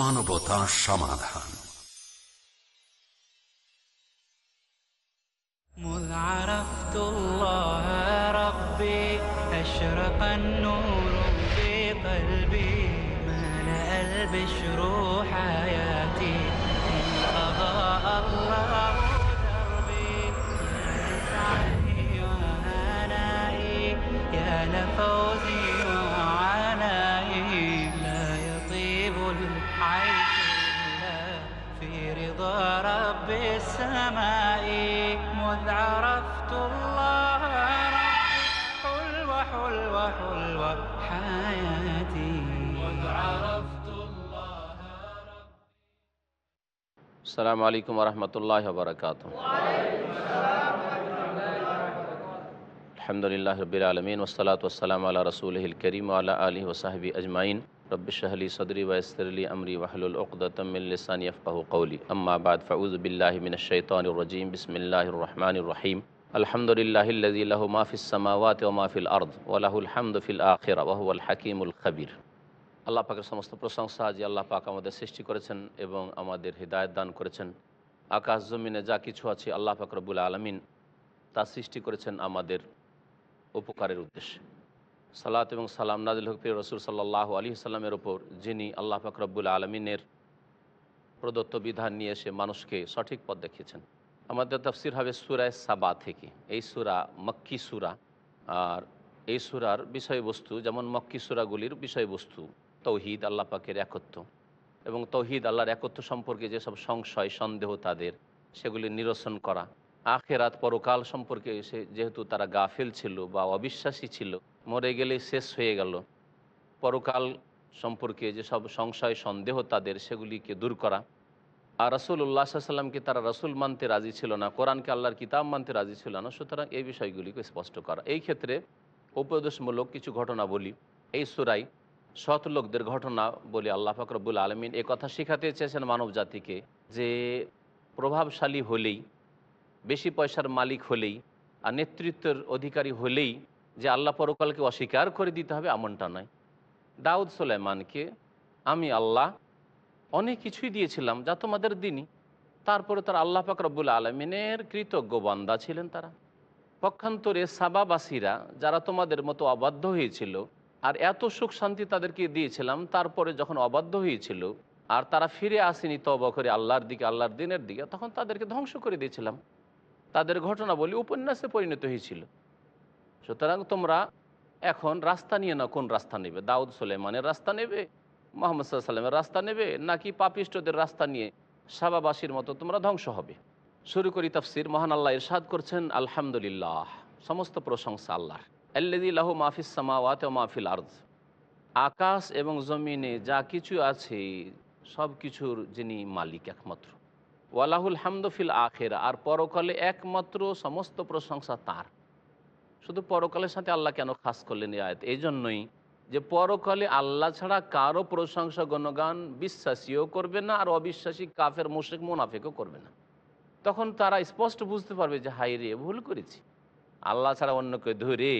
বাংলা মানবতা সমাধান مذ عرفت الله ربي أشرق النور في قلبي ملأ البشر حياتي السماء مذ عرفت الله ربي حلوة حلوة حلوة حياتي. مذ عرفت الله السلام عليكم ورحمة الله وبركاته. الحمد لله আলহামদুলিল্লাহ রবিল আলমিন ওসলাত ওসালাম আল্লাহ রসুলহিল করিম আল্লাহ আলী ওসাহাবি আজমাইন। রব্বিশাহলি সদরি ওয়াসরলি আমরি ওয়াহলুল ওকদতমিল্লিসানি কৌলি আম্মাবাদ ফাউজ বিল্লাহ মিনশৈতান রজিম বিসমিল্লাহ রহমান রহিম। আলহামদুলিল্লাহ মাফিস সামাওয়াত ও মাফিল আর্দ ওলাহুল হামদ ফিল আখের ওয়াহুল হাকিমুল খাবির। আল্লাহ পাকের সমস্ত প্রশংসা যে আল্লাহ পাক আমাদের সৃষ্টি করেছেন এবং আমাদের হৃদায়ত দান করেছেন। আকাশ জমিনে যা কিছু আছে আল্লাহ পাক রবুল আলমিন তা সৃষ্টি করেছেন আমাদের উপকারের উদ্দেশ্যে। সালাত এবং সালাম নাজিল হকফির রসুল সাল্লাহ আলী সাল্লামের ওপর, যিনি আল্লাহ পাক রব্বুল আলমিনের প্রদত্ত বিধান নিয়ে এসে মানুষকে সঠিক পথ দেখিয়েছেন। আমাদের তফসির হবে সুরায় সাবা থেকে। এই সুরা মক্কি সুরা। আর এই সুরার বিষয়বস্তু, যেমন মক্কি সুরাগুলির বিষয়বস্তু, তৌহিদ আল্লাহ পাকের একত্ব। এবং তৌহিদ আল্লাহর একত্ব সম্পর্কে যেসব সংশয়, সন্দেহ তাদের, সেগুলি নিরসন করা। আখেরাত পরকাল সম্পর্কে সে যেহেতু তারা গাফিল ছিল বা অবিশ্বাসী ছিল, মরে গেলে শেষ হয়ে গেল। পরকাল সম্পর্কে যেসব সংশয়, সন্দেহ তাদের, সেগুলিকে দূর করা। আর রসুল্লাহ সাল্লামকে তারা রসুল মানতে রাজি ছিল না, কোরআনকে আল্লাহর কিতাব মানতে রাজি ছিল না, সুতরাং এই বিষয়গুলিকে স্পষ্ট করা। এই ক্ষেত্রে উপদেশমূলক কিছু ঘটনা বলি। এই সুরাই সৎ লোকদের ঘটনা বলি আল্লাহ ফাকরবুল আলমিন। কথা শেখাতে চেয়েছেন মানব জাতিকে যে প্রভাবশালী হলেই বেশি পয়সার মালিক হলেই আর নেতৃত্বের অধিকারী হলেই যে আল্লাহ পরকালকে অস্বীকার করে দিতে হবে এমনটা নয়। দাউদ সোলাইমানকে আমি আল্লাহ অনেক কিছুই দিয়েছিলাম যা তোমাদের দিনই। তারপরে তার আল্লাহ পাক রব্বুল আলমিনের কৃতজ্ঞ বান্দা ছিলেন তারা। পক্ষান্তরে সাবাবাসীরা যারা তোমাদের মতো অবাধ্য হয়েছিল আর এত সুখ শান্তি তাদেরকে দিয়েছিলাম, তারপরে যখন অবাধ্য হয়েছিল আর তারা ফিরে আসেনি তব করে আল্লাহর দিকে, আল্লাহর দিনের দিকে, তখন তাদেরকে ধ্বংস করে দিয়েছিলাম। তাদের ঘটনা বলি উপন্যাসে পরিণত হয়েছিল। সুতরাং তোমরা এখন রাস্তা নিয়ে না কোন রাস্তা নেবে? দাউদ সুলেমানের রাস্তা নেবে? মোহাম্মদ সাল্লামের রাস্তা নেবে? নাকি পাপিষ্টদের রাস্তা নিয়ে সাবাবাসীর মতো তোমরা ধ্বংস হবে? শুরু করি তাফসির। মহান আল্লাহ ইরশাদ করছেন, আলহামদুলিল্লাহ। সমস্ত প্রশংসা আল্লাহর। আল্লাহ মাহফিস সামাওয়াত মাহফিল আর্জ আকাশ এবং জমিনে যা কিছু আছে সব কিছুর যিনি মালিক একমাত্র। ওয়ালাহুল হামদফিল আখের, আর পরকালে একমাত্র সমস্ত প্রশংসা তার। শুধু পরকালের সাথে আল্লাহ কেন খাস করলেন আয়ত? এই জন্যই যে পরকালে আল্লাহ ছাড়া কারও প্রশংসা গণগান বিশ্বাসীও করবে না, আর অবিশ্বাসী কাফের মুশেক মোনাফেকও করবে না। তখন তারা স্পষ্ট বুঝতে পারবে যে হাই রে, ভুল করেছি। আল্লাহ ছাড়া অন্যকে ধরে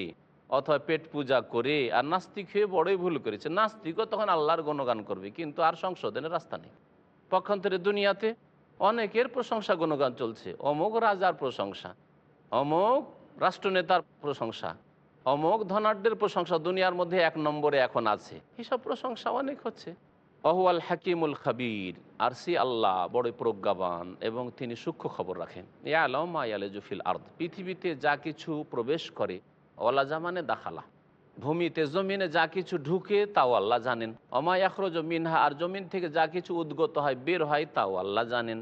অথবা পেট পূজা করে আর নাস্তিক হয়ে বড়ই ভুল করেছে। নাস্তিকও তখন আল্লাহর গণগান করবে, কিন্তু আর সংশোধনের রাস্তা নেই। পক্ষান্তরে দুনিয়াতে অনেকের প্রশংসা গুণগান চলছে। অমুক রাজার প্রশংসা অমুক রাষ্ট্রনেতার প্রশংসা অমুক ধনাঢ্যের প্রশংসা দুনিয়ার মধ্যে এক নম্বরে এখন আছে। এসব প্রশংসা অনেক হচ্ছে। অহুয়াল হাকিমুল খাবির আর সি আল্লাহ, বড় প্রজ্ঞাবান এবং তিনি সূক্ষ্ম খবর রাখেন। এ আয়ালে জুফিল আর্দ, পৃথিবীতে যা কিছু প্রবেশ করে ওলা জামানে দাখালা। ভূমিতে জমিনে যা কিছু ঢুকে তাও আল্লাহ জানেন। অমায়াখরজ মিনহা, আর জমিন থেকে যা কিছু উদ্গত হয়, বের হয় তাও আল্লাহ জানেন।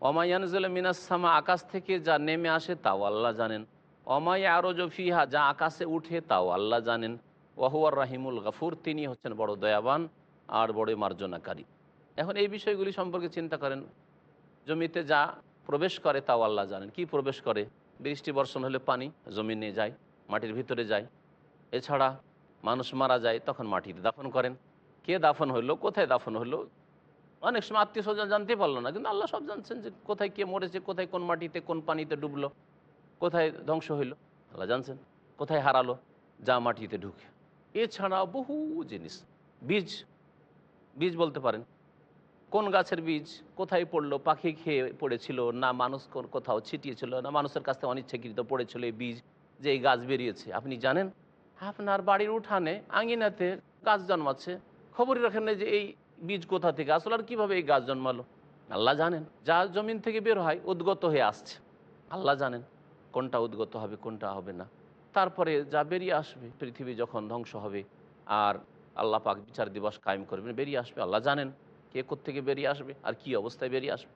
অমায়ানজল মিনাসামা আকাশ থেকে যা নেমে আসে তাও আল্লাহ জানেন। অমায়া আরজ ফিহা, যা আকাশে উঠে তাও আল্লাহ জানেন। ওয়াহুয়ার রাহিমুল গাফুর, তিনি হচ্ছেন বড় দয়াবান আর বড় মার্জনাকারী। এখন এই বিষয়গুলি সম্পর্কে চিন্তা করেন। জমিতে যা প্রবেশ করে তাও আল্লাহ জানেন। কি প্রবেশ করে? বৃষ্টি বর্ষণ হলে পানি জমিনে যায়, মাটির ভিতরে যায়। এছাড়া মানুষ মারা যায়, তখন মাটিতে দাফন করেন। কে দাফন হইল, কোথায় দাফন হইল? অনেক সময় আত্মীয় স্বজন জানতে পারল না, কিন্তু আল্লাহ সব জানছেন যে কোথায় কে মরেছে, কোথায় কোন মাটিতে কোন পানিতে ডুবলো, কোথায় ধ্বংস হইল। আল্লাহ জানছেন, কোথায় হারালো, যা মাটিতে ঢুকে। এছাড়া বহু জিনিস। বীজ বীজ বলতে পারেন। কোন গাছের বীজ, কোথায় পড়ল, পাখি খেয়ে পড়েছিল, না মানুষ কোথাও ছিটিয়েছিল, না মানুষের কাছ থেকে অনিচ্ছাকৃত পড়েছিল এই বীজ যে এই গাছ বেরিয়েছে। আপনি জানেন? আপনার বাড়ির উঠানে আঙিনাতে গাছ জন্মাচ্ছে। খবরই রাখেন না যে এই বীজ কোথা থেকে? আসলে আর কীভাবে এই গাছ জন্মালো? আল্লাহ জানেন, যা জমিন থেকে বের হয় উদ্গত হয়ে আসছে। আল্লাহ জানেন কোনটা উদ্গত হবে, কোনটা হবে না। তারপরে যা বেরিয়ে আসবে, পৃথিবী যখন ধ্বংস হবে আর আল্লাহ পাক বিচার দিবস কায়েম করবেন, বেরিয়ে আসবে। আল্লাহ জানেন কে থেকে বেরিয়ে আসবে আর কি অবস্থায় বেরিয়ে আসবে।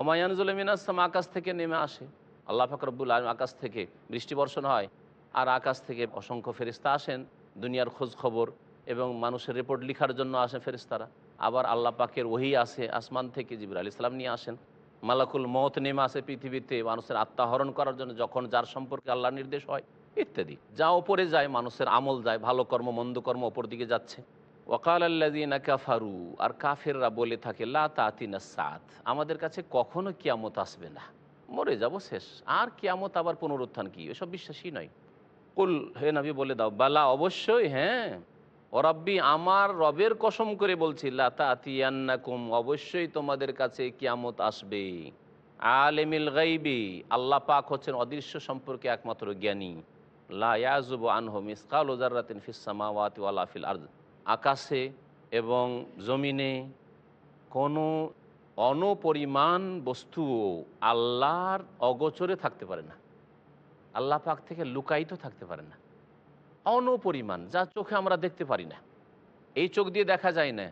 অমায়ানজুল মিনাসাম আকাশ থেকে নেমে আসে। আল্লাহ ফাকরবুল আলম আকাশ থেকে বৃষ্টি বর্ষণ হয়। আর আকাশ থেকে অসংখ্য ফেরিস্তা আসেন, দুনিয়ার খোঁজ খবর এবং মানুষের রিপোর্ট লেখার জন্য আসে ফেরিস্তারা আবার আল্লাহ পাকের ওহি আসে আসমান থেকে জিবর আলি ইসলাম নিয়ে আসেন। মালাকুল মত নেমে আসে পৃথিবীতে, মানুষের আত্মাহরণ করার জন্য যখন যার সম্পর্কে আল্লাহ নির্দেশ হয়, ইত্যাদি। যা ওপরে যায়, মানুষের আমল যায়, ভালো কর্ম, মন্দ কর্ম ওপর দিকে যাচ্ছে। ওকাল আল্লাদিনা কাফারু, আর কাফেররা বলে থাকে, লা তাতিনা সাত। আমাদের কাছে কখনো কিয়ামত আসবে না। মরে যাব শেষ। আর কিয়ামত আবার পুনরুত্থান কি? এসব বিশ্বাসই নয়। কুল, হে নবী বলে দাও। বালা, অবশ্যই হ্যাঁ। ও রব্বি, আমার রবের কসম করে বলছি লাতা অবশ্যই তোমাদের কাছে কিয়ামত আসবে। আলেমিল গাইবি, আল্লাহ পাক হচ্ছেন অদৃশ্য সম্পর্কে একমাত্র জ্ঞানী। লা ইয়াজুবু আনহু মিসকাল ওজারাতিন ফিস সামাওয়াতি ওয়ালা ফিল আরদ। আকাশে এবং জমিনে কোনো অনপরিমাণ বস্তুও আল্লাহর অগোচরে থাকতে পারে না। আল্লাহ পাক থেকে লুকায়িত থাকতে পারে না। অনপরিমাণ, যা চোখে আমরা দেখতে পারি না। এই চোখ দিয়ে দেখা যায় না,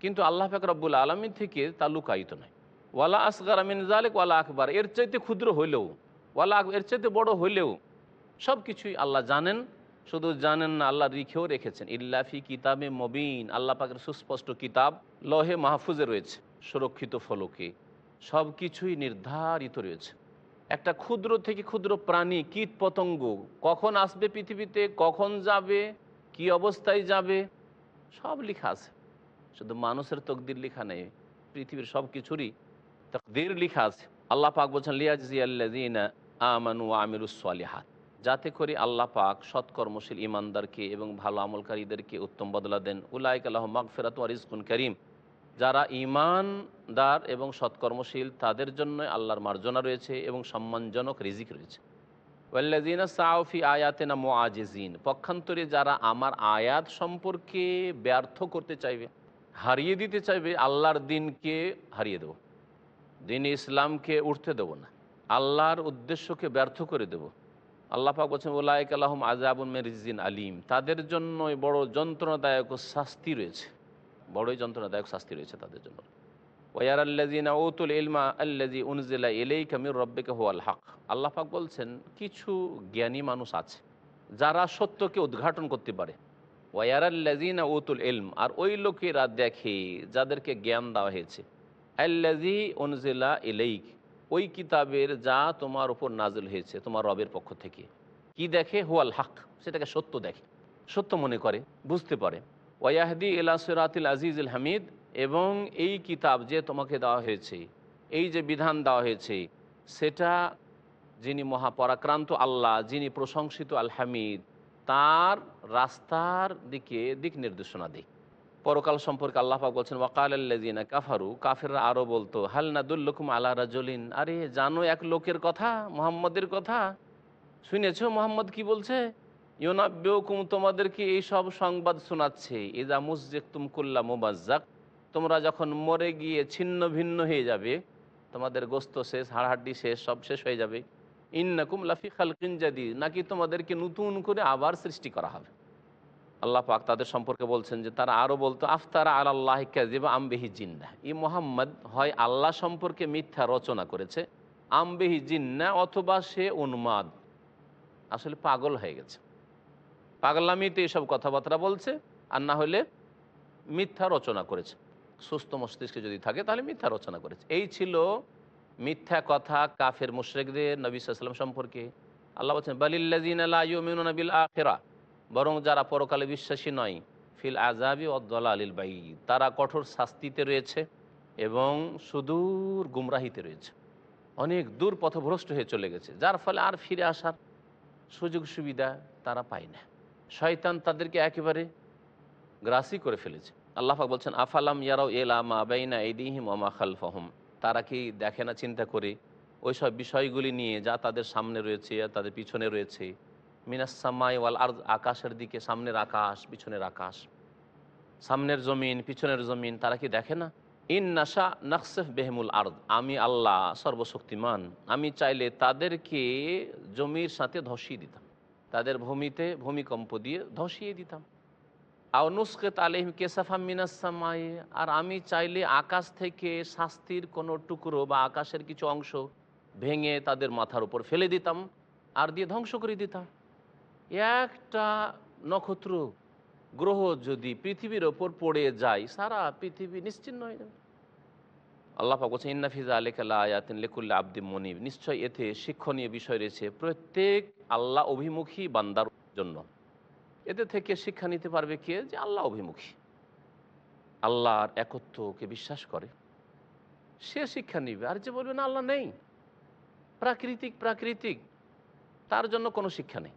কিন্তু আল্লাহ পাক রব্বুল আলমী থেকে তা লুকায়িত নয়। ওয়ালা আসগার আমিন জালেক ওয়ালা আকবর। এর চাইতে ক্ষুদ্র হইলেও, ওয়ালা এর চাইতে বড় হইলেও সব কিছুই আল্লাহ জানেন। শুধু জানেন না, আল্লাহ রিখেও রেখেছেন ইল্লাফি কিতাবে মবিন। আল্লাহ পাকের সুস্পষ্ট কিতাব লহে মাহফুজে রয়েছে, সুরক্ষিত ফলকে। সব কিছুই নির্ধারিত রয়েছে। একটা ক্ষুদ্র থেকে ক্ষুদ্র প্রাণী, কীট পতঙ্গ, কখন আসবে পৃথিবীতে, কখন যাবে, কি অবস্থায় যাবে, সব লেখা আছে। শুধু মানুষের তকদির লেখা নেই, পৃথিবীর সব কিছুরই তকদির লেখা আছে। আল্লাহ পাক বলছেন লিয়াজিয়াল্লাদিনা আমানু আমিরুসলিহাত যাতে করে আল্লাহ পাক সৎকর্মশীল ইমানদারকে এবং ভালো আমলকারীদেরকে উত্তম বদলা দেন। উলাইক আল্লাহ মাগফেরাত ওয়ারিজকুন করিম। যারা ইমানদার এবং সৎকর্মশীল, তাদের জন্য আল্লাহর মার্জনা রয়েছে এবং সম্মানজনক রিজিক রয়েছে। ওয়াল্লাজিনা সাউফি আয়াতেনা মোয়াজেজিন পক্ষান্তরে যারা আমার আয়াত সম্পর্কে ব্যর্থ করতে চাইবে, হারিয়ে দিতে চাইবে, আল্লাহর দিনকে হারিয়ে দেব। দিন ইসলামকে উঠতে দেব না, আল্লাহর উদ্দেশ্যকে ব্যর্থ করে দেব। আল্লাহ পাক বলছেন ওলায়ক আল্লাহম আজাবুন মেরিজিন আলিম তাদের জন্য বড় যন্ত্রণাদায়ক শাস্তি রয়েছে। বড়ই যন্ত্রণাদায়ক শাস্তি রয়েছে তাদের জন্য। ওয়ার আল্লাজিনা ওতুল ইলমা আল্লাজি উনজিলা এলেই কামির রব্বেকে হোয়াল হক। আল্লাহ পাক বলছেন, কিছু জ্ঞানী মানুষ আছে, যারা সত্যকে উদ্ঘাটন করতে পারে। ওয়ার আল্লাজিনা ওতুল ইলম, আর ওই লোকেরা দেখে যাদেরকে জ্ঞান দেওয়া হয়েছে। আল্লাজি উনজিলা এলেইক ওই কিতাবের যা তোমার উপর নাজল হয়েছে, তোমার রবের পক্ষ থেকে। কি দেখে? হোয়াল হক, সেটাকে সত্য দেখে। সত্য মনে করে, বুঝতে পারে। ওয়াহদি এলা সিরাতিল আজিজুল হামিদ এবং এই কিতাব যে তোমাকে দেওয়া হয়েছে, এই যে বিধান দেওয়া হয়েছে, সেটা যিনি মহাপরাক্রান্ত আল্লাহ, যিনি প্রশংসিত আল হামিদ তার রাস্তার দিকে দিক নির্দেশনা দেয় পরকাল সম্পর্কে আল্লাহ পাক বলছেন, ওয়াকাল আল্লাজিনা কাফারু কাফেররা আরও বলতো, হাল নাদুল্লকুম আলা রাজলিন আরে জানো এক লোকের কথা, মোহাম্মদের কথা, শুনেছ মোহাম্মদ কি বলছে? ইউনাব্যকুম তোমাদেরকে এই সব সংবাদ শোনাচ্ছে। ইজা মুজেক তুমকুল্লা মুবাজ্জাক। তোমরা যখন মরে গিয়ে ছিন্ন ভিন্ন হয়ে যাবে, তোমাদের গোস্ত শেষ, হাড়হাড্ডি শেষ, সব শেষ হয়ে যাবে। ইন্নাকুম লাফি খালকিন জাদি নাকি তোমাদেরকে নতুন করে আবার সৃষ্টি করা হবে? আল্লাহ পাক তাদের সম্পর্কে বলছেন যে, তারা আরও বলতো, আফতারা আল আল্লাহ কাজিব আমবেহি জিন্না। ই মোহাম্মদ, হয় আল্লাহ সম্পর্কে মিথ্যা রচনা করেছে, আমবেহি জিন্না অথবা সে উন্মাদ। আসলে পাগল হয়ে গেছে। পাগলামিতে এসব কথাবার্তা বলছে আর না হলে মিথ্যা রচনা করেছে। সুস্থ মস্তিষ্কে যদি থাকে তাহলে মিথ্যা রচনা করেছে। এই ছিল মিথ্যা কথা কাফের মুশরেকদের নবী সম্পর্কে। আল্লাহ বলছেন বালিল্লাজিন বিল আখেরা বরং যারা পরকালে বিশ্বাসী নয়, ফিল আজাবি অদ্দলা আলিল বাই তারা কঠোর শাস্তিতে রয়েছে এবং সুদূর গুমরাহিতে রয়েছে। অনেক দূর পথভ্রষ্ট হয়ে চলে গেছে, যার ফলে আর ফিরে আসার সুযোগ সুবিধা তারা পায় না। শয়তান তাদেরকে একেবারে গ্রাসই করে ফেলেছে। আল্লাহাক বলছেন, আফালাম ইয়ারাও এলা মা বাইনা এদিহিম ওমা খালফাহম? তারা কি দেখে না, চিন্তা করে ওই সব বিষয়গুলি নিয়ে যা তাদের সামনে রয়েছে আর তাদের পিছনে রয়েছে মিনাসামাই ওয়াল আর আকাশের দিকে, সামনের আকাশ, পিছনের আকাশ, সামনের জমিন, পিছনের জমিন, তারা কি দেখে না? ইন নাসা নকসেফ বেহমুল আর্দ, আমি আল্লাহ সর্বশক্তিমান, আমি চাইলে তাদেরকে জমির সাথে ধসিয়ে দিতাম। তাদের ভূমিতে ভূমিকম্প দিয়ে ধসিয়ে দিতাম। আউনুসকে তালিম কেসাফা মিনাসামাই আর আমি চাইলে আকাশ থেকে শাস্তির কোনো টুকরো বা আকাশের কিছু অংশ ভেঙে তাদের মাথার উপর ফেলে দিতাম আর দিয়ে ধ্বংস করে দিতাম। একটা নক্ষত্র গ্রহ যদি পৃথিবীর ওপর পড়ে যায়, সারা পৃথিবী নিশ্চিন্ন হয়ে যাবে। আল্লাহ পাক বলছেন ইন্নাফিজা আলিকাল্লা আয়াতিন লেকুল্লা আব্দি মনিব। নিশ্চয় এতে শিক্ষণীয় বিষয় রয়েছে প্রত্যেক আল্লাহ অভিমুখী বান্দার জন্য। এতে থেকে শিক্ষা নিতে পারবে কে? যে আল্লাহ অভিমুখী। আল্লাহর একত্বকে বিশ্বাস করে। সে শিক্ষা নিবে। আর যে বলবে, না, আল্লাহ নেই। প্রাকৃতিক প্রাকৃতিক। তার জন্য কোনো শিক্ষা নেই।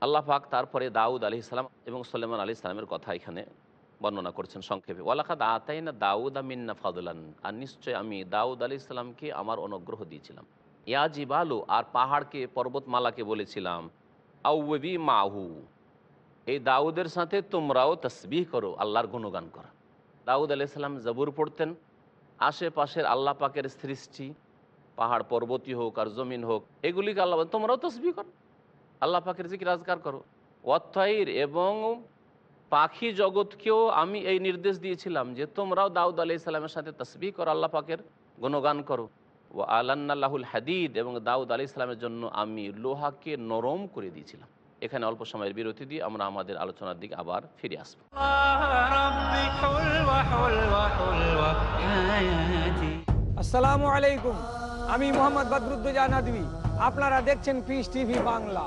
আল্লাহ পাক তারপরে দাউদ আলি ইসলাম এবং সলেমান আলি ইসলামের কথা এখানে বর্ণনা করছেন সংক্ষেপে। ওয়ালাখাদ আতাই না দাউদ আমিন্না ফাদুলান। আর নিশ্চয় আমি দাউদ আলি ইসলামকে আমার অনুগ্রহ দিয়েছিলাম। ইয়া জিবালু, আর পাহাড়কে, পর্বতমালাকে বলেছিলাম আউবি মাহু। এই দাউদের সাথে তোমরাও তসবিহ করো, আল্লাহর গুণগান করো। দাউদ আলি ইসলাম জবুর পড়তেন। আশেপাশের আল্লাহ পাকের সৃষ্টি, পাহাড় পর্বতী হোক আর জমিন হোক, এগুলিকে আল্লাহ তোমরাও তসবিহ করো। আল্লাহ পাকের জিকির রাজগার করো। অত্থাইর এবং পাখি জগৎকেও আমি এই নির্দেশ দিয়েছিলাম যে তোমরাও দাউদ আলি ইসলামের সাথে তসবি করো, আল্লাহ পাকের গুণগান করো। ও আল্লাহুল হাদিদ এবং দাউদ আলি ইসলামের জন্য আমি লোহাকে নরম করে দিয়েছিলাম। এখানে অল্প সময়ের বিরতি দিয়ে আমরা আমাদের আলোচনার দিকে আবার ফিরে আসব। আসসালামু আলাইকুম। আমি মোহাম্মদ বদরুদ্দোজা নদী আপনারা দেখছেন piece TV Bangla.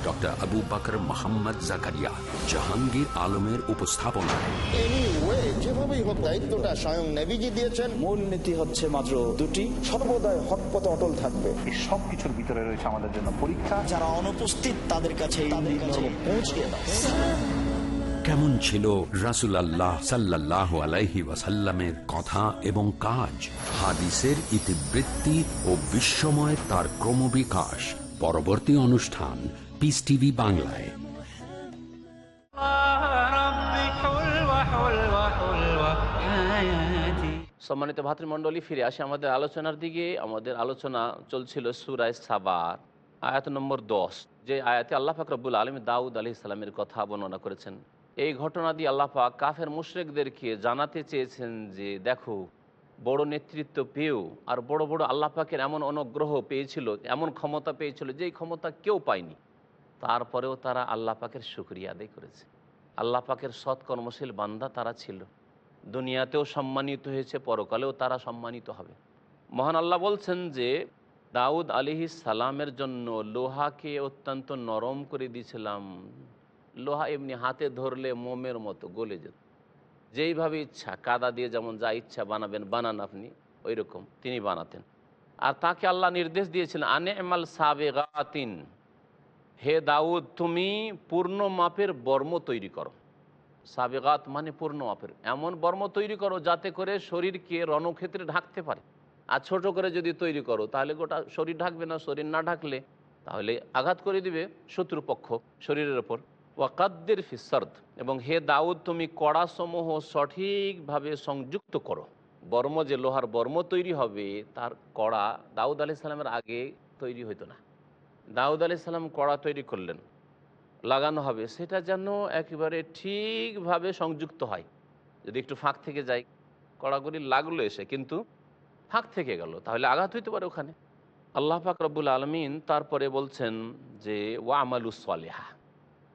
Doctor Abu Bakr Mohammad Zakaria Jahangir আলমের উপস্থাপনায় যেভাবেই হোক দায়িত্বটা স্বয়ং নেভিজি দিয়েছেন। মূল নীতি হচ্ছে মাত্র দুটি। সর্বদাই হক পথে অটল থাকবে। এই সব ভিতরে রয়েছে আমাদের জন্য পরীক্ষা। যারা অনুপস্থিত তাদের কাছে পৌঁছে কেমন ছিল রাসুল আল্লাহ সাল্লাহ আলাইহি ওয়াসাল্লামের কথা এবং কাজ? হাদিসের ইতিবৃত্তি ও বিশ্বময় তার ক্রমবিকাশ। পরবর্তী অনুষ্ঠান পিস টিভি বাংলায় সম্মানিত ভাতৃমণ্ডলী, ফিরে আসে আমাদের আলোচনার দিকে। আমাদের আলোচনা চলছিল সুরায় সাবার আয়াত নম্বর দশ, যে আয়াতে আল্লাহ পাক রব্বুল আলম দাউদ আলি ইসলামের কথা বর্ণনা করেছেন। এই ঘটনা দিয়ে আল্লাহ কাফের মুশ্রেকদেরকে জানাতে চেয়েছেন যে, দেখো, বড় নেতৃত্ব পেয়েও আর বড় বড় আল্লাহ পাকের এমন অনুগ্রহ পেয়েছিল, এমন ক্ষমতা পেয়েছিল, যেই ক্ষমতা কেউ পায়নি। তারপরেও তারা আল্লাহ পাকের শুক্রিয়া আদায় করেছে। আল্লাহ পাকের সৎ কর্মশীল বান্দা তারা ছিল। দুনিয়াতেও সম্মানিত হয়েছে, পরকালেও তারা সম্মানিত হবে। মহান আল্লাহ বলছেন যে, দাউদ আলিহি সালামের জন্য লোহাকে অত্যন্ত নরম করে দিয়েছিলাম। লোহা এমনি হাতে ধরলে মোমের মতো গলে যেত। যেইভাবে ইচ্ছা, কাদা দিয়ে যেমন যা ইচ্ছা বানাবেন, বানান আপনি ওই রকম তিনি বানাতেন। আর তাকে আল্লাহ নির্দেশ দিয়েছিলেন আনে এমাল সাবেগাতিন। হে দাউদ, তুমি পূর্ণ মাপের বর্ম তৈরি করো। সাবেগাত মানে পূর্ণ মাপের। এমন বর্ম তৈরি করো যাতে করে শরীরকে রণক্ষেত্রে ঢাকতে পারে। আর ছোট করে যদি তৈরি করো, তাহলে গোটা শরীর ঢাকবে না, শরীর না ঢাকলে তাহলে আঘাত করে দিবে শত্রুপক্ষ শরীরের ওপর। ওয়াকাদ্দের ফিসার্দ এবং হে দাউদ, তুমি কড়াসমূহ সঠিকভাবে সংযুক্ত করো। বর্ম যে লোহার বর্ম তৈরি হবে, তার কড়া দাউদ আলি সালামের আগে তৈরি হতো না। দাউদ আলি সাল্লাম কড়া তৈরি করলেন। লাগানো হবে। সেটা যেন একেবারে ঠিকভাবে সংযুক্ত হয়। যদি একটু ফাঁক থেকে যায়, কড়াকড়ি লাগল এসে, কিন্তু ফাঁক থেকে গেল। তাহলে আঘাত হইতে পারে ওখানে। আল্লাহ পাক রব্বুল আলমিন তারপরে বলছেন যে, ওয়া আমালু সালেহা।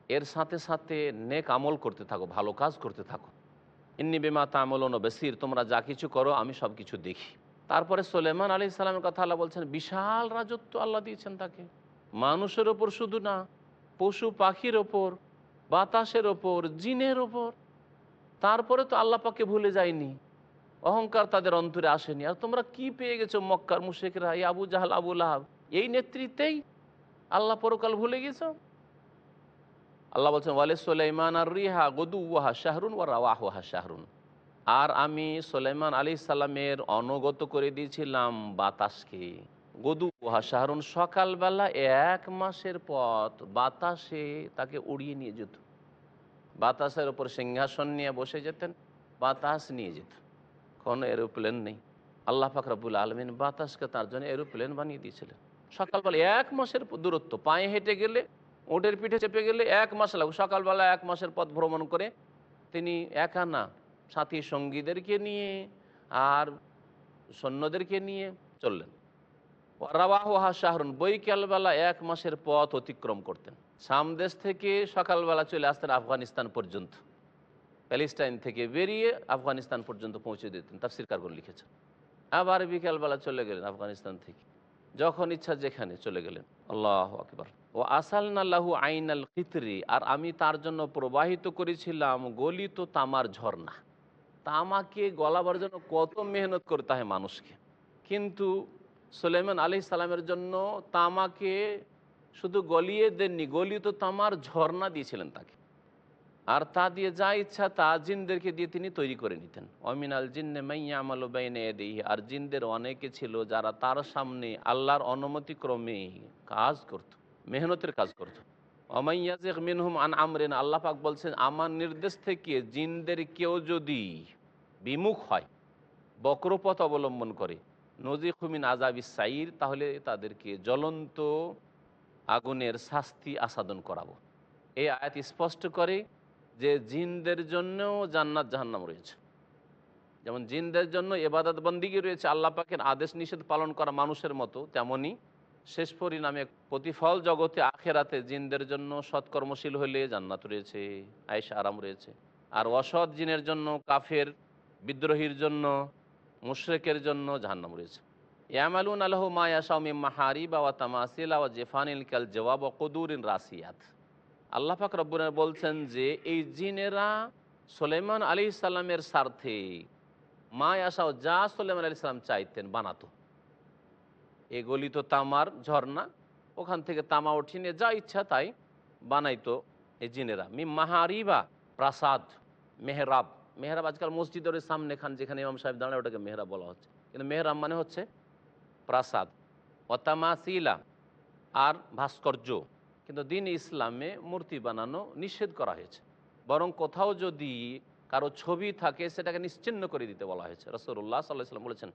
এর সাথে সাথে নেক আমল করতে থাকো, ভালো কাজ করতে থাকো। ইন্নি বেমা তামল বেসির, তোমরা যা কিছু করো, আমি সব কিছু দেখি। তারপরে সোলেমান আলী ইসলামের কথা আল্লাহ বলছেন, বিশাল রাজত্ব আল্লাহ দিয়েছেন তাকে। মানুষের ওপর শুধু না, পশু পাখির ওপর, বাতাসের ওপর, জিনের ওপর। তারপরে তো আল্লাহ পাকে ভুলে যায়নি, অহংকার তাদের অন্তরে আসেনি। আর তোমরা কি পেয়ে গেছো মক্কার মুশেকরা, এই আবু জাহাল আবুল আহাব এই নেতৃত্বেই আল্লাহ পরকাল ভুলে গেছো? আল্লাহ বলছেন, ওয়ালে সোলাইমান আর রিহা গদু ওয়াহা শাহরুন ওয়া রাওয়াহা শাহরুন। আর আমি সোলাইমান আলী সাল্লামের অনগত করে দিয়েছিলাম বাতাসকে। গদু ওয়াহা শাহরুন সকালবেলা এক মাসের পথ বাতাসে তাকে উড়িয়ে নিয়ে যেত। বাতাসের ওপর সিংহাসন নিয়ে বসে যেতেন, বাতাস নিয়ে যেত। কোনো এরোপ্লেন নেই। আল্লাহ ফাকরাবুল আলমিন বাতাসকে তার জন্য এরোপ্লেন বানিয়ে দিয়েছিলেন। সকালবেলা এক মাসের দূরত্ব, পায়ে হেঁটে গেলে ওটের পিঠে চেপে গেলে এক মাস লাগবে। সকালবেলা এক মাসের পথ ভ্রমণ করে তিনি একা না, সাথী সঙ্গীদেরকে নিয়ে আর সৈন্যদেরকে নিয়ে চললেন। রাবাহা শাহরুন, বৈকালবেলা এক মাসের পথ অতিক্রম করতেন। সামদেশ থেকে সকালবেলা চলে আসতেন আফগানিস্তান পর্যন্ত। প্যালেস্টাইন থেকে বেরিয়ে আফগানিস্তান পর্যন্ত পৌঁছে দিতেন, তাফসির কারগুন লিখেছেন। আবার বিকালবেলা চলে গেলেন আফগানিস্তান থেকে। যখন ইচ্ছা যেখানে চলে গেলেন। আল্লাহ আকবর। ও আসাল নাল্লাহু আইন আল কিতরি আর আমি তার জন্য প্রবাহিত করেছিলাম গলিত তামার ঝর্ণা। তামাকে গলাবার জন্য কত মেহনত করতে হয় মানুষকে। কিন্তু সুলেমান আলি সালামের জন্য তামাকে শুধু গলিয়ে দেননি, গলিত তামার ঝর্ণা দিয়েছিলেন তাকে। আর তা দিয়ে যা ইচ্ছা তা জিনদেরকে দিয়ে তিনি তৈরি করে নিতেন। অমিনাল জিন্নে মাইয়া আমল বাইনে দেই আর জিনদের অনেকে ছিল যারা তার সামনে আল্লাহর অনুমতিক্রমে কাজ করত, মেহনতের কাজ করত। অমাইয়াজেক মিনহুম আন আমরেন, আল্লাহ পাক বলছেন, আমার নির্দেশ থেকে জিনদের কেউ যদি বিমুখ হয়, বক্রপথ অবলম্বন করে নজি খুমিন আজাবি সাইর তাহলে তাদেরকে জ্বলন্ত আগুনের শাস্তি আসাদন করাবো। এই আয়াত স্পষ্ট করে যে জিনদের জন্যও জান্নাত জাহান্নাম রয়েছে। যেমন জিনদের জন্য এবাদত বন্দিগি রয়েছে? আল্লাহ পাকের আদেশ নিষেধ পালন করা মানুষের মতো তেমনি শেষ পরিণামে প্রতিফল জগতে আখেরাতে জিনদের জন্য সৎকর্মশীল হলে জান্নাত রয়েছে, আয়েশা আরাম রয়েছে। আর অসৎ জিনের জন্য, কাফের বিদ্রোহীর জন্য মুশরেকের জন্য জাহান্নাম রয়েছে। ইয়ামালুন আলহ মায়াশাউমি মাহারি বা তামাসিল ওয়া জেফানিল কাল জবাব ও কদুরিন রাসিয়াত। আল্লাহ পাক বলছেন যে, এই জিনেরা সোলেমান আলী সাল্লামের স্বার্থে মা আসাও যা সোলেমান আলী সাল্লাম চাইতেন বানাতো। এ গলিত তামার ঝর্ণা, ওখান থেকে তামা উঠিয়ে নিয়ে যা ইচ্ছা তাই বানাইতো এই জিনেরা। মি মাহারিবা, প্রাসাদ, মেহরাব। মেহরাব আজকাল মসজিদের সামনে খান, যেখানে ইমাম সাহেব দাঁড়ায়, ওটাকে মেহরাব বলা হচ্ছে। কিন্তু মেহরাব মানে হচ্ছে প্রাসাদ। অতামাসিলা আর ভাস্কর্য। কিন্তু দিন ইসলামে মূর্তি বানানো নিষেধ করা হয়েছে। বরং কোথাও যদি কারও ছবি থাকে, সেটাকে নিশ্চিন্ন করে দিতে বলা হয়েছে। রসুল্লাহ সাল্লাহ সাল্লাম বলেছেন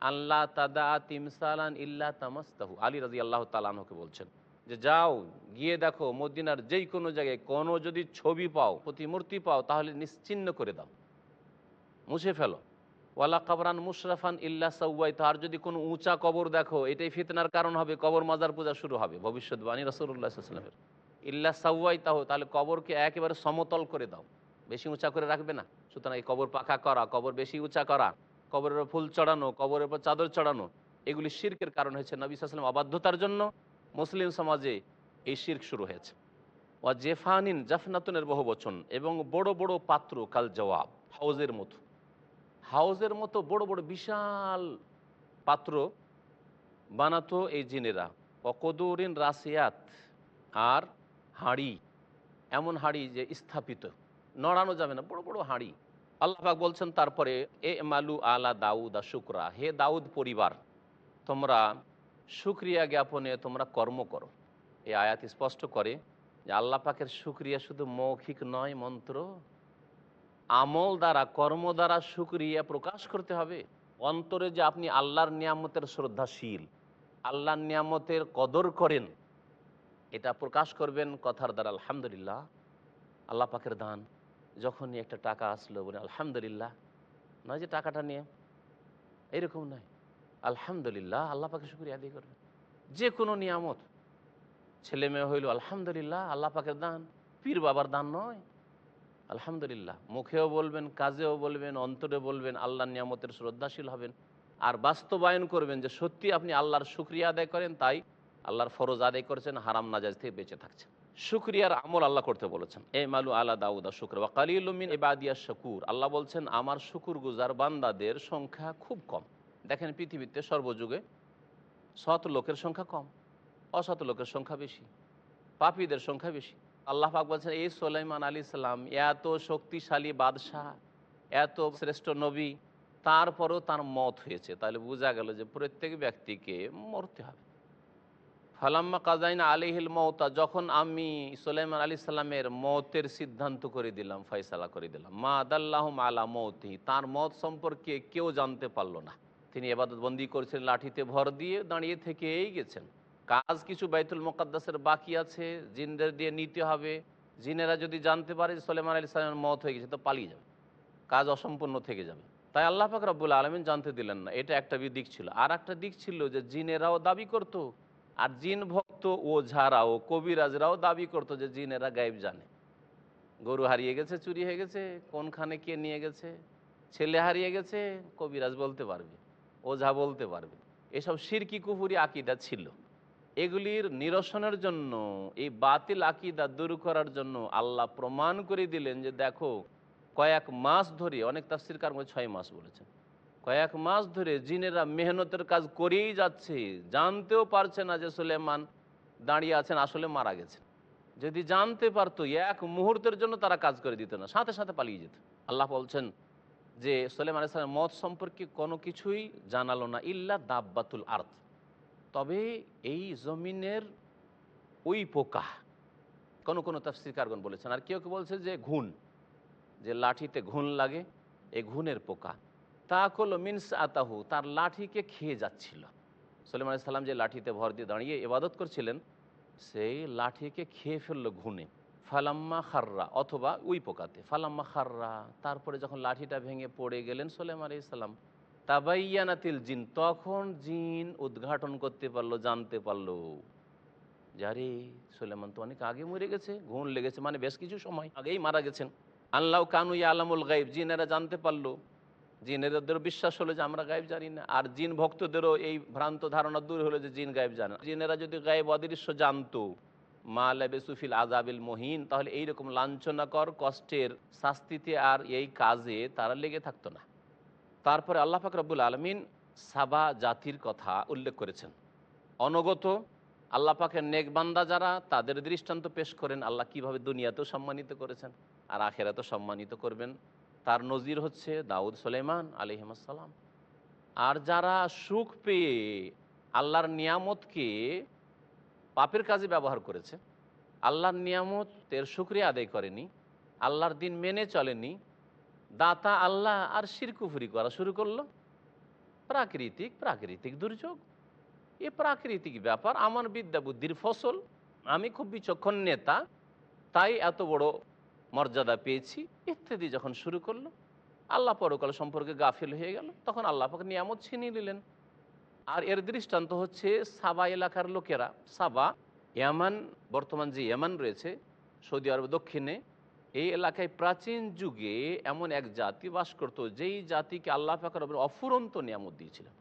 আল্লাহ তাদা তিমসালান ইল্লা তামাস্তাহু। আলী রাজি আল্লাহ তালানহকে বলছেন যে, যাও, গিয়ে দেখো, মদিনার যেই কোনো জায়গায় কোনো যদি ছবি পাও, প্রতিমূর্তি পাও, তাহলে নিশ্চিন্ন করে দাও। মুছে ফেলো। ওয়ালা কাবরান মুশরাফান ইল্লা সাউয়াই তার যদি কোনো উঁচা কবর দেখো, এটাই ফিতনার কারণ হবে, কবর মাজার পূজা শুরু হবে। ভবিষ্যৎবাণী রসুল্লাহামের ইল্লা সাউয়াই তাহ তাহলে কবরকে একেবারে সমতল করে দাও। বেশি উঁচা করে রাখবে না। সুতরাং এই কবর পাকা করা, কবর বেশি উঁচা করা, কবরের ফুল চড়ানো, কবরের উপর চাদর চড়ানো, এগুলি শির্কের কারণ হয়েছে নবী সাল্লাম অবাধ্যতার জন্য। মুসলিম সমাজে এই শির্ক শুরু হয়েছে। ও জেফানিন জাফনাতনের বহু বচন এবং বড় বড় পাত্র কাল জবাব, হাউজের মতো। হাউজের মতো বড় বড় বিশাল পাত্র বানাতো এই জিনেরা। অকদরিন রাশিয়াত আর হাঁড়ি, এমন হাঁড়ি যে স্থাপিত। নড়ানো যাবে না, বড় বড় হাঁড়ি। আল্লাহাক বলছেন, তারপরে এ মালু আলা দাউদ, শুক্রা। হে দাউদ পরিবার, তোমরা সুক্রিয়া জ্ঞাপনে তোমরা কর্ম করো। এই আয়াত স্পষ্ট করে যে আল্লাহ পাকের সুক্রিয়া শুধু মৌখিক নয়, মন্ত্র আমল দ্বারা, কর্ম দ্বারা সুক্রিয়া প্রকাশ করতে হবে। অন্তরে যে আপনি আল্লাহর নিয়ামতের শ্রদ্ধাশীল, আল্লাহর নিয়ামতের কদর করেন, এটা প্রকাশ করবেন কথার দ্বারা, আলহামদুলিল্লাহ। আল্লাহ পাকের দান, যখনই একটা টাকা আসলো বলে, আলহামদুলিল্লাহ। নয় যে টাকাটা নিয়ে, এরকম নয়। আলহামদুলিল্লাহ, আল্লাহ পাকে শুক্রিয়া আদায় করবেন। যে কোনো নিয়ামত। ছেলে মেয়ে হইল, আলহামদুলিল্লাহ, আল্লাহ পাকের দান। পীর বাবার দান নয়। আলহামদুলিল্লাহ, মুখেও বলবেন, কাজেও বলবেন, অন্তরে বলবেন আল্লাহর নিয়ামতের শ্রদ্ধাশীল হবেন। আর বাস্তবায়ন করবেন যে সত্যি আপনি আল্লাহর শুক্রিয়া আদায় করেন, তাই আল্লাহর ফরজ আদায় করেছেন, হারাম নাজাজ থেকে বেঁচে থাকছেন। শুক্রিয়ার আমল আল্লাহ করতে বলেছেন। এ মালু আল্লাহ দাউদা শুক্র বা কালিউমিন এবাদিয়া শকুর। আল্লাহ বলছেন, আমার শুকুর গুজার বান্দাদের সংখ্যা খুব কম। দেখেন পৃথিবীতে সর্বযুগে সৎ লোকের সংখ্যা কম, অসৎ লোকের সংখ্যা বেশি, পাপীদের সংখ্যা বেশি। আল্লাহ পাক বলছেন, এই সোলাইমান আলী সাল্লাম এত শক্তিশালী বাদশাহ, এত শ্রেষ্ঠ নবী, তারপরেও তার মত হয়েছে। তাহলে বোঝা গেল যে প্রত্যেক ব্যক্তিকে মরতে হবে। ফালাম্মা কাজাইন আলিহিল মৌতা যখন আমি সোলাইমান আলী সাল্লামের মতের সিদ্ধান্ত করে দিলাম, ফয়সালা করে দিলাম, মা আদাল্লাহ আলা মৌতি তার মত সম্পর্কে কেউ জানতে পারল না। তিনি এবাদত বন্দি করেছেন, লাঠিতে ভর দিয়ে দাঁড়িয়ে থেকেই গেছেন। কাজ কিছু বাইতুল মোকাদ্দাসের বাকি আছে, জিনদের দিয়ে নিতে হবে। জিনেরা যদি জানতে পারে যে সোলেমান আলী সালামের মত হয়ে গেছে, তো পালিয়ে যাবে। কাজ অসম্পূর্ণ থেকে যাবে। তাই আল্লাহ পাক রব্বুল আলমিন জানতে দিলেন না। এটা একটা দিক ছিল। আর একটা দিক ছিল যে জিনেরাও দাবি করত, আর জিন ভক্ত ও ওঝারাও কবিরাজরাও দাবি করতো যে জিনেরা গায়েব জানে। গরু হারিয়ে গেছে, চুরি হয়ে গেছে, কোনখানে কে নিয়ে গেছে, ছেলে হারিয়ে গেছে, কবিরাজ বলতে পারবে, ওঝা বলতে পারবে। এসব সিরকি কুফুরি আকিদা ছিল। এগুলির নিরসনের জন্য, এই বাতিল আকিদা দূর করার জন্য আল্লাহ প্রমাণ করে দিলেন যে দেখো, কয়েক মাস ধরে, অনেক তাফসির কার মধ্যে ছয় মাস বলেছেন, কয়েক মাস ধরে জিনেরা মেহনতের কাজ করেই যাচ্ছে, জানতেও পারছে না যে সুলেমান দাঁড়িয়ে আছেন, আসলে মারা গেছেন। যদি জানতে পারতো, এক মুহূর্তের জন্য তারা কাজ করে দিত না, সাথে সাথে পালিয়ে যেত। আল্লাহ বলছেন যে সোলেমান আলাইসালামের মত সম্পর্কে কোনো কিছুই জানালো না, ইল্লা দাব্বাতুল আর্থ তবে এই জমিনের ওই পোকা, কোনো কোনো তাফসিরকারগণ বলেছেন। আর কেউ কেউ বলছে যে ঘুণ, যে লাঠিতে ঘুণ লাগে এই ঘুণের পোকা। তা কল মিনস আতাহু, তার লাঠিকে খেয়ে যাচ্ছিল। সলিমান সাল্লাম যে লাঠিতে ভর দিয়ে দাঁড়িয়ে ইবাদত করছিলেন, সেই লাঠিকে খেয়ে ফেলল ঘুণে। ফালাম্মা খাররা, অথবা উই পোকাতে। ফালাম্মা খাররা, তারপরে যখন লাঠিটা ভেঙে পড়ে গেলেন সোলেম আলি তাবাইয়ানাতিল জিন, তখন জিন উদ্ঘাটন করতে পারল, জানতে পারল। যারে সোলেমান তো অনেক আগে মরে গেছে, ঘুণ লেগেছে মানে বেশ কিছু সময় আগেই মারা গেছেন। আল্লাহ কানু আলামুল গাইব জিনেরা জানতে পারল। জিনেদের বিশ্বাস হলো যে আমরা গায়েব জানি না। আর জিন ভক্তদেরও এই ভ্রান্ত ধারণা দূর হলো যে জিন গায়েব জানে জিনেরা যদি গায়েব অদৃশ্য জানতো, মা লেবে সুফিল আজাবিল মহিন, তাহলে এইরকম লাঞ্ছনাকর কষ্টের শাস্তিতে আর এই কাজে তারা লেগে থাকতো না। তারপরে আল্লাহ ফাকরাবুল আলমিন সাবা জাতির কথা উল্লেখ করেছেন। অনগত আল্লাহ পাকের নেকবান্দা যারা, তাদের দৃষ্টান্ত পেশ করেন আল্লাহ কীভাবে দুনিয়াতেও সম্মানিত করেছেন আর আখেরাতেও সম্মানিত করবেন। তার নজির হচ্ছে দাউদ সুলেমান আলিহাসাল্লাম আর যারা সুখ পেয়ে আল্লাহর নিয়ামতকে পাপের কাজে ব্যবহার করেছে, আল্লাহর নিয়ামতের শুক্রিয়া আদায় করেনি, আল্লাহর দিন মেনে চলেনি দাতা আল্লাহ আর শিরকুফুরি করা শুরু করল। প্রাকৃতিক প্রাকৃতিক দুর্যোগ। এ প্রাকৃতিক ব্যাপার, আমার বিদ্যা বুদ্ধির ফসল। আমি খুব বিচক্ষণ নেতা, তাই এত বড় মর্যাদা পেয়েছি। ইত্যাদি যখন শুরু করল, আল্লাহ পরকাল সম্পর্কে গাফিল হয়ে গেল। তখন আল্লাহ পাক নিয়ামত ছিনিয়ে নিলেন। আর এর দৃষ্টান্ত হচ্ছে সাবা এলাকার লোকেরা। সাবা, ইয়ামান, বর্তমান যে ইয়ামান রয়েছে, সৌদি আরব দক্ষিণে এই এলাকায় প্রাচীন যুগে এমন এক জাতি বাস করত, যেই জাতিকে আল্লাহ পাকের অফুরন্ত নিয়ামত দিয়েছিলেন।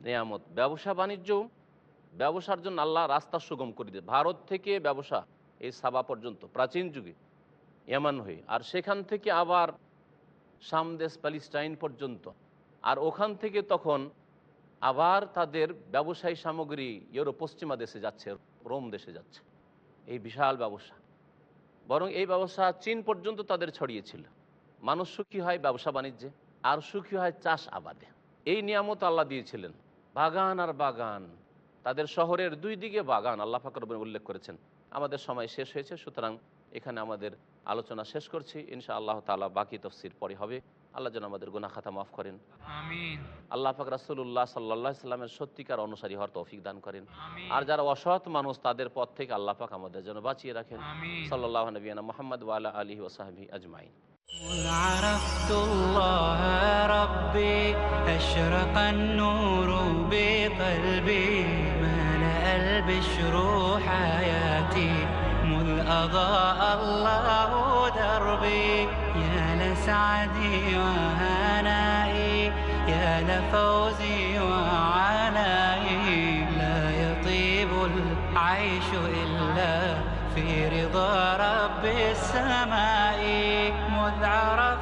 নিয়ামত, ব্যবসা, বাণিজ্য, ব্যবসার জন্য আল্লাহ রাস্তা সুগম করে দিয়ে ভারত থেকে ব্যবসা এই সাবা পর্যন্ত, প্রাচীন যুগে এমন হয়ে। আর সেখান থেকে আবার সামদেশ প্যালিস্টাইন পর্যন্ত। আর ওখান থেকে তখন আবার তাদের ব্যবসায়ী সামগ্রী ইউরোপ, পশ্চিমা দেশে যাচ্ছে, রোম দেশে যাচ্ছে। এই বিশাল ব্যবসা। বরং এই ব্যবসা চীন পর্যন্ত তাদের ছড়িয়েছিল। মানুষ সুখী হয় ব্যবসা বাণিজ্যে, আর সুখী হয় চাষ আবাদে। এই নিয়ামত আল্লাহ দিয়েছিলেন। বাগান আর বাগান, তাদের শহরের দুই দিকে বাগান, আল্লাহ ফাকর উল্লেখ করেছেন। আমাদের সময় শেষ হয়েছে, সুতরাং এখানে আমাদের আলোচনা শেষ করছি। ইনশা আল্লাহ তালা বাকি তফসির পরে হবে। আল্লাহ যেন আমাদের গুনা খাতা মাফ করেন আমিন আল্লাহ পাক রাসুল্লাহ সাল্লাহ সাল্লামের সত্যিকার অনুসারী হওয়ার তৌফিক দান করেন আর যারা অসৎ মানুষ তাদের পথ থেকে আল্লাহ পাক আমাদের যেন বাঁচিয়ে রাখেন আমিন। সাল্লাহ নবীনা মোহাম্মদ ওয়ালা আলী ওসাহাবি আজমাইন مذ عرفت الله ربي أشرق النور بقلبي ملأ البشر حياتي مذ أضاء الله دربي لسعدي وهنائي يا لفوزي وعنائي لا يطيب العيش إلا في رضا رب السماء. مذ عرفت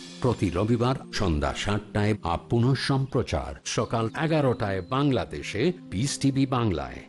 প্রতি রবিবার সন্ধ্যা সাতটায় আপ পুনঃ সম্প্রচার সকাল এগারোটায় বাংলাদেশে পিস টিভি বাংলায়।